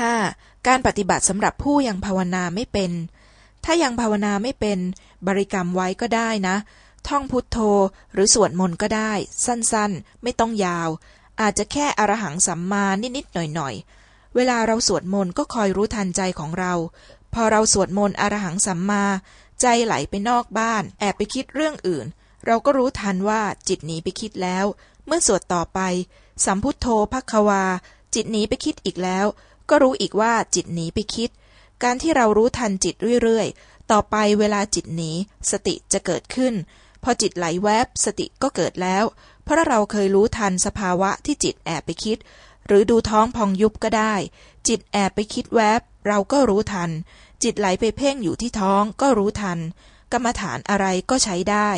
5. การปฏิบัติสำหรับผู้ยังภาวนาไม่เป็น ถ้ายังภาวนาไม่เป็น บริกรรมไว้ก็ได้นะ ท่องพุทโธหรือสวดมนต์ก็ได้ สั้นๆ ไม่ต้องยาว อาจจะแค่อรหังสัมมานิดๆหน่อยๆ เวลาเราสวดมนต์ก็คอยรู้ทันใจของเรา พอเราสวดมนต์อรหังสัมมา ใจไหลไปนอกบ้าน แอบไปคิดเรื่องอื่น เราก็รู้ทันว่าจิตหนีไปคิดแล้ว เมื่อสวดต่อไป สัมพุทโธพักควา จิตหนีไปคิดอีกแล้ว ก็รู้อีกว่าจิตหนีไปคิด การที่เรารู้ทันจิตเรื่อยๆ ต่อไปเวลาจิตหนีสติจะเกิดขึ้น พอจิตไหลแวบสติก็เกิดแล้ว เพราะเราเคยรู้ทันสภาวะที่จิตแอบไปคิด หรือดูท้องพองยุบก็ได้ จิตแอบไปคิดแวบ เราก็รู้ทัน จิตไหลไปเพ่งอยู่ที่ท้องก็รู้ทัน กรรมฐานอะไรก็ใช้ได้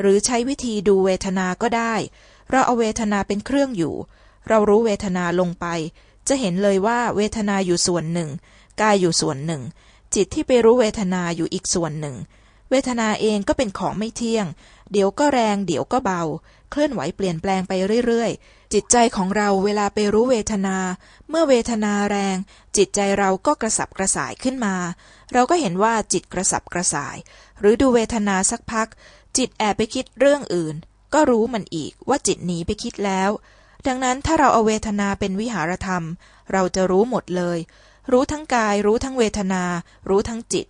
หรือใช้วิธีดูเวทนาก็ได้ เราเอาเวทนาเป็นเครื่องอยู่ เรารู้เวทนาลงไป จะเห็นเลยว่าเวทนาอยู่ส่วนหนึ่ง กายอยู่ส่วนหนึ่ง จิตที่ไปรู้เวทนาอยู่อีกส่วนหนึ่ง เวทนาเองก็เป็นของไม่เที่ยง เดี๋ยวก็แรง เดี๋ยวก็เบา เคลื่อนไหวเปลี่ยนแปลงไปเรื่อยๆ จิตใจของเราเวลาไปรู้เวทนา เมื่อเวทนาแรง จิตใจเราก็กระสับกระส่ายขึ้นมา เราก็เห็นว่าจิตกระสับกระส่าย หรือดูเวทนาสักพัก จิตแอบไปคิดเรื่องอื่น ก็รู้มันอีกว่าจิตหนีไปคิดแล้ว ดังนั้นถ้าเราเอาเวทนาเป็นวิหารธรรม เราจะรู้หมดเลย รู้ทั้งกาย รู้ทั้งเวทนา รู้ทั้งจิต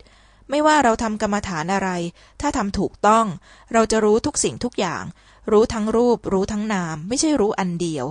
ไม่ว่าเราทำกรรมฐานอะไร ถ้าทำถูกต้อง เราจะรู้ทุกสิ่งทุกอย่าง รู้ทั้งรูป รู้ทั้งนาม ไม่ใช่รู้อันเดียว